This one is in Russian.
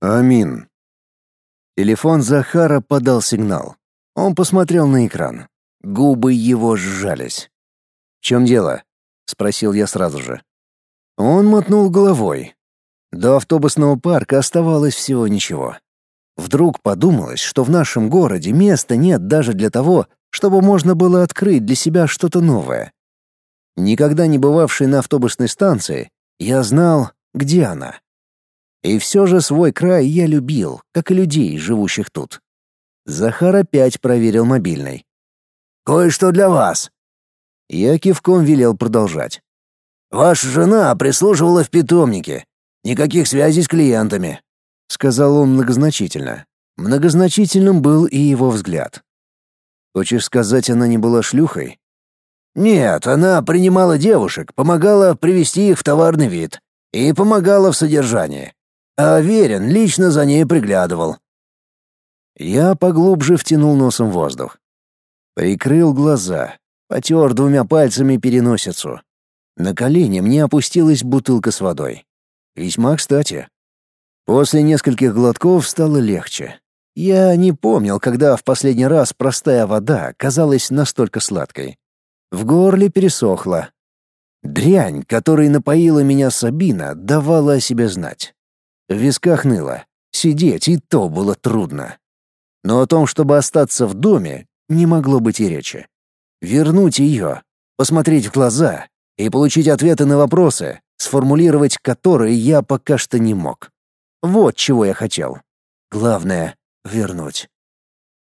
Амин. Телефон Захара подал сигнал. Он посмотрел на экран. Губы его сжались. «В чем дело?» — спросил я сразу же. Он мотнул головой. До автобусного парка оставалось всего ничего. Вдруг подумалось, что в нашем городе места нет даже для того, чтобы можно было открыть для себя что-то новое. Никогда не бывавший на автобусной станции, я знал, где она. И все же свой край я любил, как и людей, живущих тут. Захар опять проверил мобильный. «Кое-что для вас». Я кивком велел продолжать. «Ваша жена прислуживала в питомнике. Никаких связей с клиентами», — сказал он многозначительно. Многозначительным был и его взгляд. «Хочешь сказать, она не была шлюхой?» «Нет, она принимала девушек, помогала привести их в товарный вид и помогала в содержании. А Верин лично за ней приглядывал». Я поглубже втянул носом воздух. Прикрыл глаза, потер двумя пальцами переносицу. На колени мне опустилась бутылка с водой. Весьма кстати. После нескольких глотков стало легче. Я не помнил, когда в последний раз простая вода казалась настолько сладкой. В горле пересохло. Дрянь, которой напоила меня Сабина, давала о себе знать. В висках ныло. Сидеть и то было трудно. Но о том, чтобы остаться в доме, не могло быть и речи. Вернуть ее, посмотреть в глаза и получить ответы на вопросы, сформулировать которые я пока что не мог. Вот чего я хотел. Главное — вернуть.